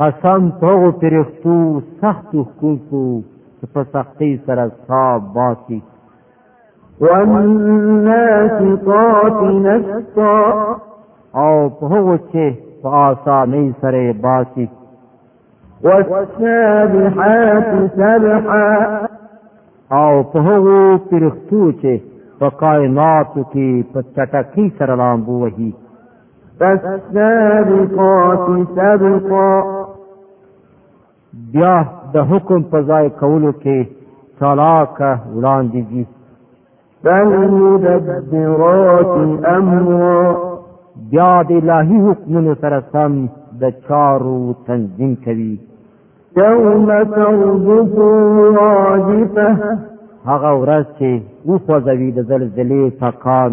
قسم په هغو پرښتو سختو ښکونکو چې په سختۍ سره سا باسي والناشطات نشطا او په هغو چې په آسانۍ سره یې باسي والسابحات سبحا او په هغو پرښتو چې په کائناتو کې په چټکۍ سره لامبو وهي فالسابقات سبقا بیا د حکم په ځای کولو کې چالاکه وړاندې دي فالمدبرات امرا بیا د الهي حکمونو سره سم د چارو تنظیم کوي یوم ترجف راجفه هغه ورځ چې وخوځوي د زلزلې ټکان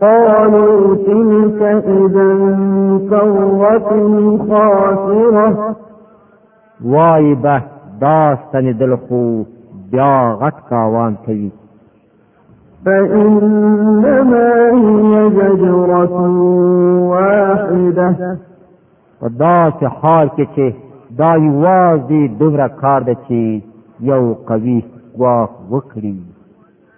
قالوا تلك إذا كرة خاسرة وای به دا ستنېدل خو بیا غټ کاوان کوي فإنما هي زجرة واحدة په داسې حال کې چې دا یوازې دومره کار دی چې یو قوي ګواښ وکړي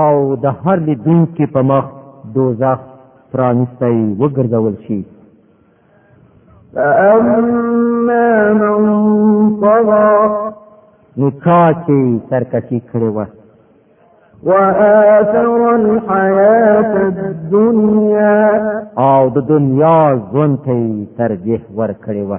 او د هر لیدونکي په مخ دوزخ پرانیستی وګرځول شي فأما من طغى نو چا چې سرکشي کړې وه وآثر الحياة الدنيا او د دنیا ژوند ته ترجیح ورکړې وه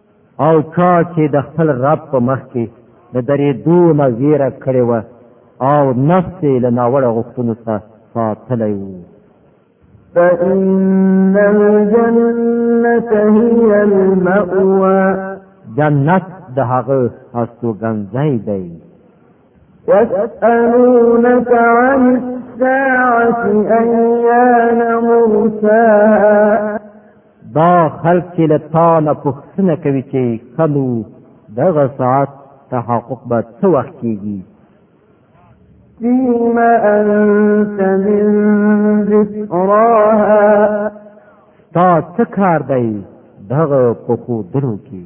او چا چې د خپل رب په مخ کې د درېدو نه ویره کړې وه او نفس یې له ناوړه غوښتنو څخه ساتلی و فإن الجنة هي المأوى جنت د هغه استوګنځی دی واسألونك عن الساعة أيان مرساها دا خلق چې له تا نه پوښتنه کوي چې کلو دغه ساعت تحقق به څه وخت کیږي فيما أنت من ذكراها تا څه کار دی دغه په خو درو کې